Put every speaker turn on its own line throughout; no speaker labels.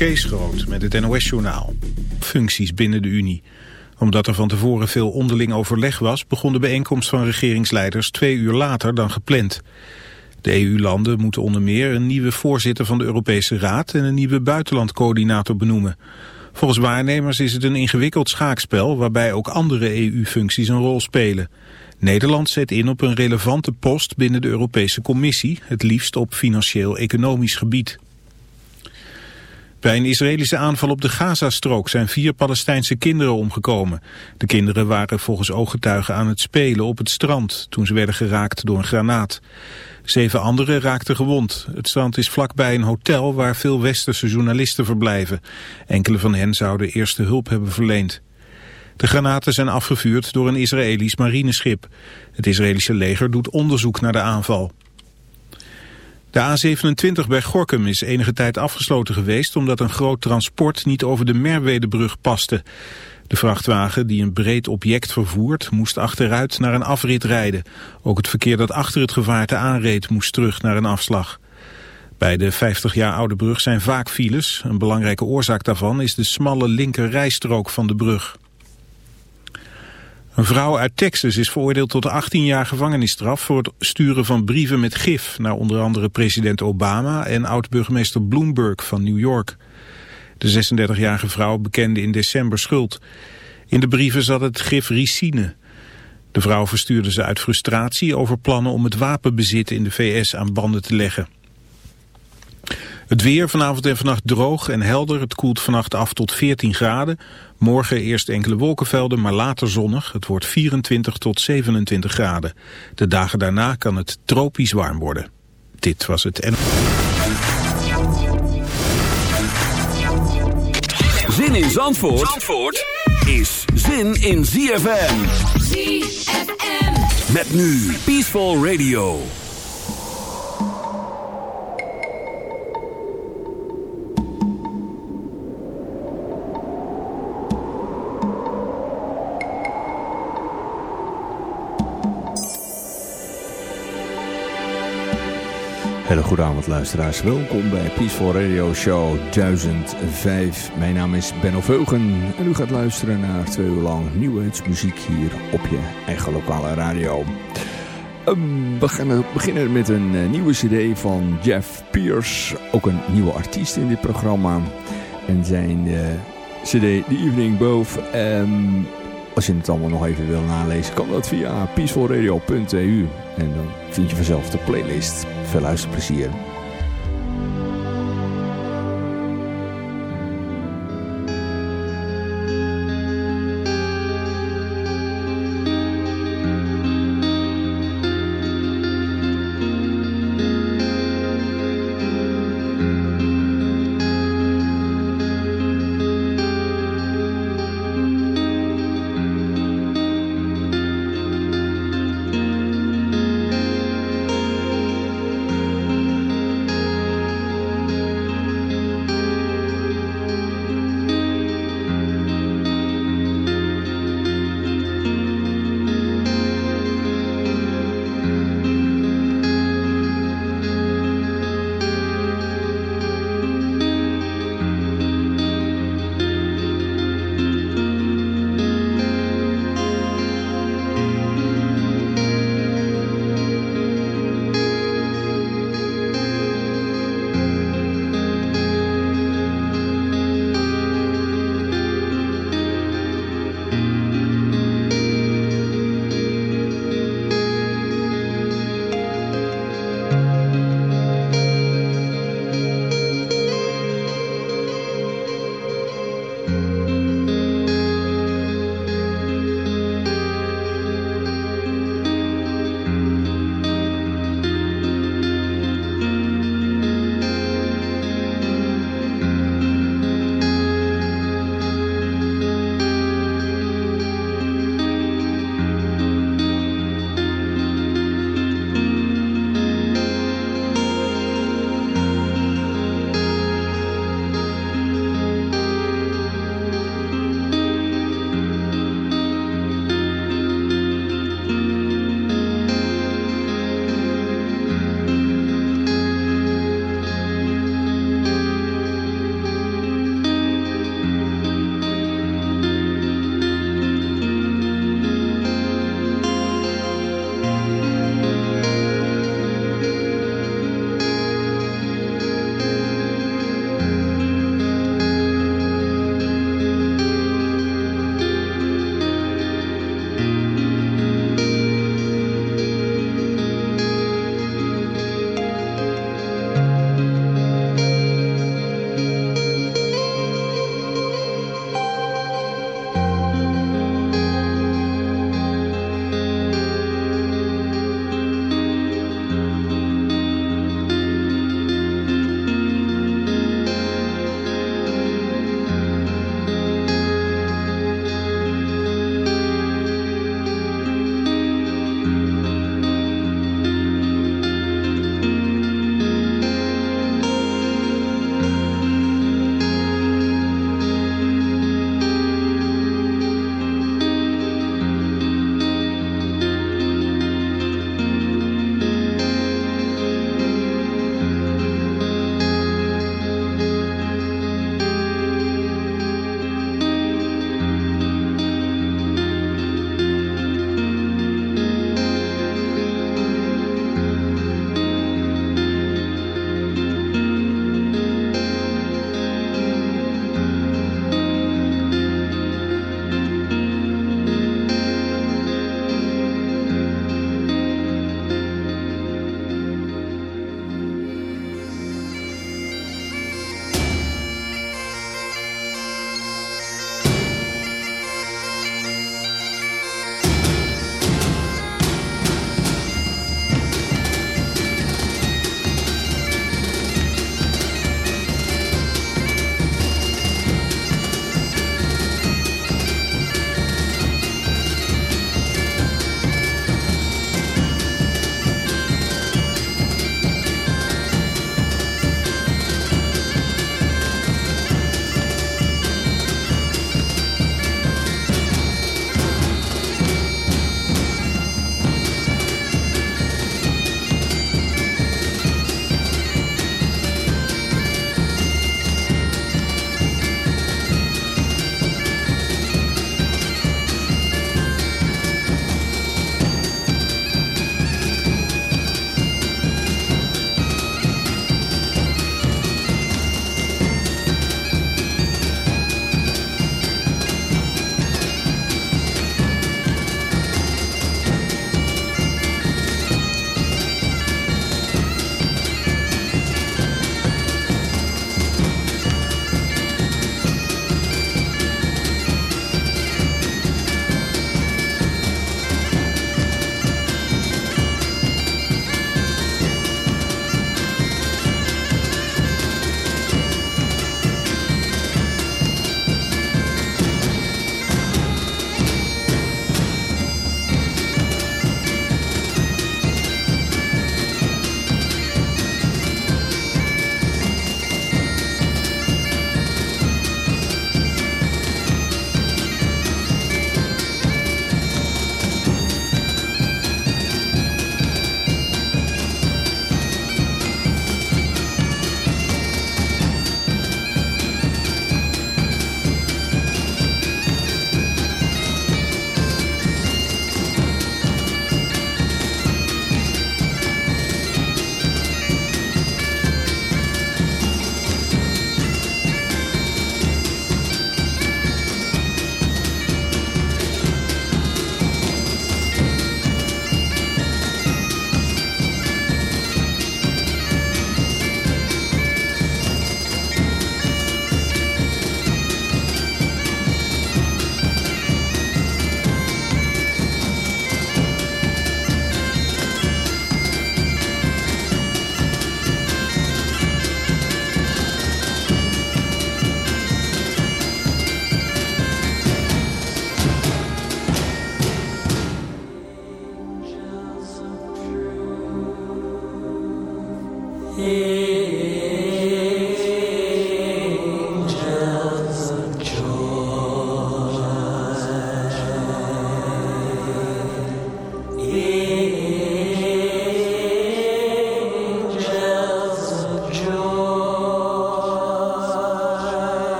Kees Groot met het NOS-journaal. Functies binnen de Unie. Omdat er van tevoren veel onderling overleg was... begon de bijeenkomst van regeringsleiders twee uur later dan gepland. De EU-landen moeten onder meer een nieuwe voorzitter van de Europese Raad... en een nieuwe buitenlandcoördinator benoemen. Volgens waarnemers is het een ingewikkeld schaakspel... waarbij ook andere EU-functies een rol spelen... Nederland zet in op een relevante post binnen de Europese Commissie, het liefst op financieel-economisch gebied. Bij een Israëlische aanval op de Gazastrook zijn vier Palestijnse kinderen omgekomen. De kinderen waren volgens ooggetuigen aan het spelen op het strand toen ze werden geraakt door een granaat. Zeven anderen raakten gewond. Het strand is vlakbij een hotel waar veel westerse journalisten verblijven. Enkele van hen zouden eerste hulp hebben verleend. De granaten zijn afgevuurd door een Israëlisch marineschip. Het Israëlische leger doet onderzoek naar de aanval. De A27 bij Gorkum is enige tijd afgesloten geweest omdat een groot transport niet over de Merwedebrug paste. De vrachtwagen die een breed object vervoert moest achteruit naar een afrit rijden. Ook het verkeer dat achter het gevaarte aanreed moest terug naar een afslag. Bij de 50 jaar oude brug zijn vaak files. Een belangrijke oorzaak daarvan is de smalle linker rijstrook van de brug. Een vrouw uit Texas is veroordeeld tot 18 jaar gevangenisstraf voor het sturen van brieven met gif naar onder andere president Obama en oud-burgemeester Bloomberg van New York. De 36-jarige vrouw bekende in december schuld. In de brieven zat het gif ricine. De vrouw verstuurde ze uit frustratie over plannen om het wapenbezit in de VS aan banden te leggen. Het weer vanavond en vannacht droog en helder. Het koelt vannacht af tot 14 graden. Morgen eerst enkele wolkenvelden, maar later zonnig. Het wordt 24 tot 27 graden. De dagen daarna kan het tropisch warm worden. Dit was het en...
Zin in Zandvoort, Zandvoort is zin in ZFM.
ZFM.
Met nu Peaceful Radio.
Hele goede avond luisteraars. Welkom bij Peaceful Radio Show 1005. Mijn naam is Benno Veugen en u gaat luisteren naar twee uur lang muziek hier op je eigen lokale radio. Um, we gaan beginnen met een uh, nieuwe cd van Jeff Pierce. Ook een nieuwe artiest in dit programma. En zijn uh, cd The Evening Both. Als je het allemaal nog even wil nalezen, kan dat via peacefulradio.eu. En dan vind je vanzelf de playlist. Veel luisterplezier.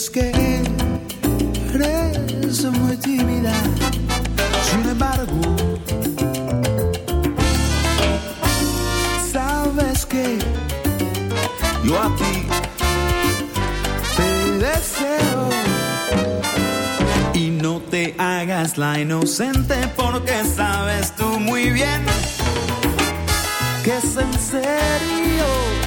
Es que eres muy tímida, sin embargo, sabes que yo a ti te deseo.
Y no te hagas la inocente porque sabes tú muy bien que es en serio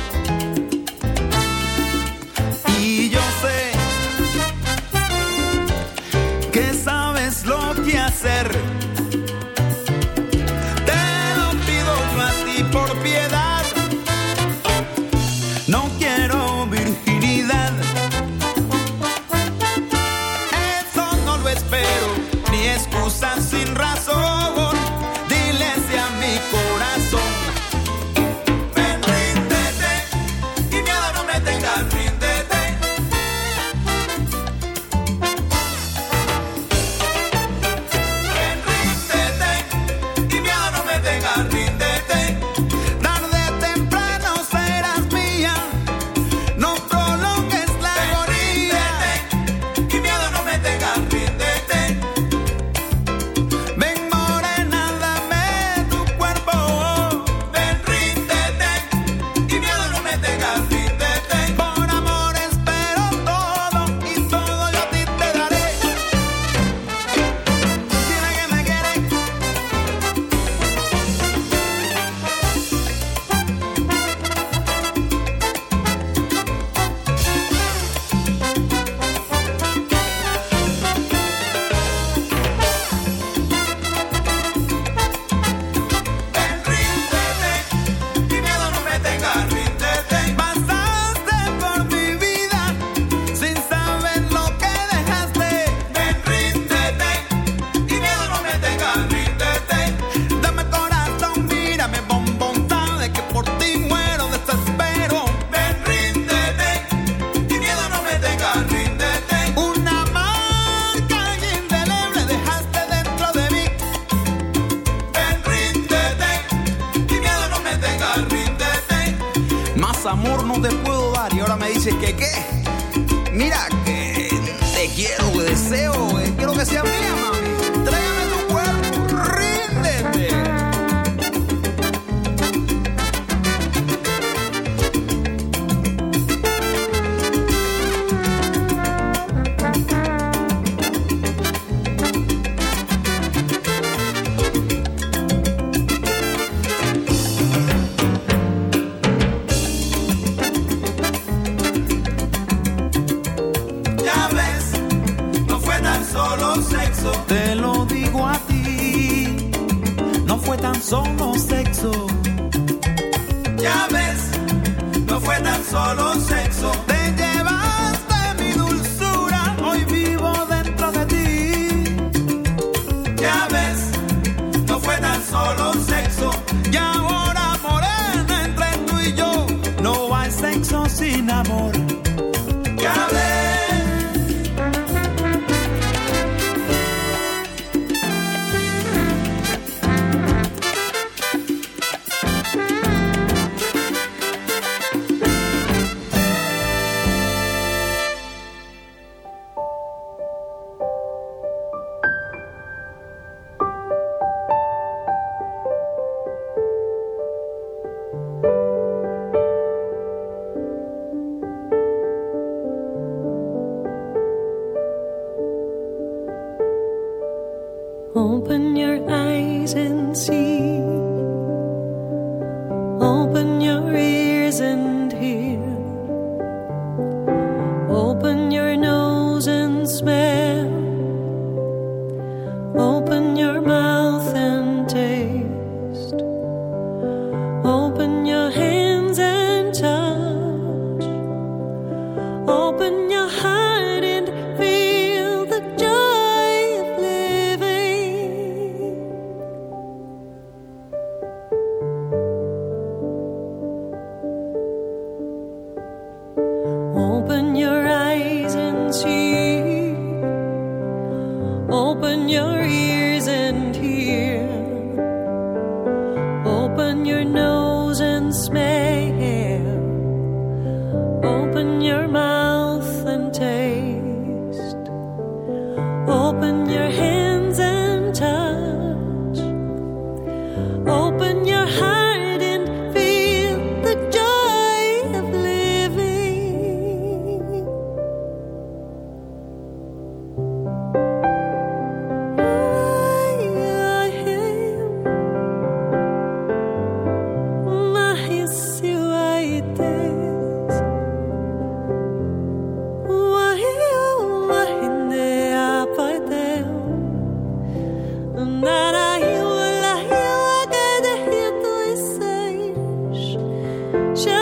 想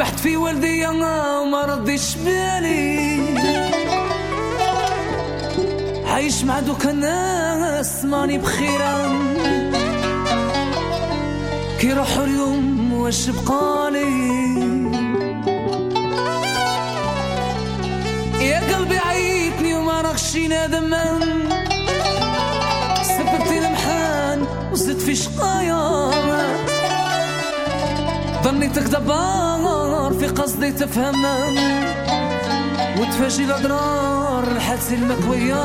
سمحت في والدي أنا ما رضيش بالي. عايش مع دوك الناس ماني بخيرا. كي روحوا اليوم واش بقالي؟ يا قلبي عيتني وما راكش نادم سببتي المحان وزدت في شقايا. ظنيتك دبار في قصدي تفهم. وتفاجئ الاضرار الحاسي المكوية.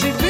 j'ai
vu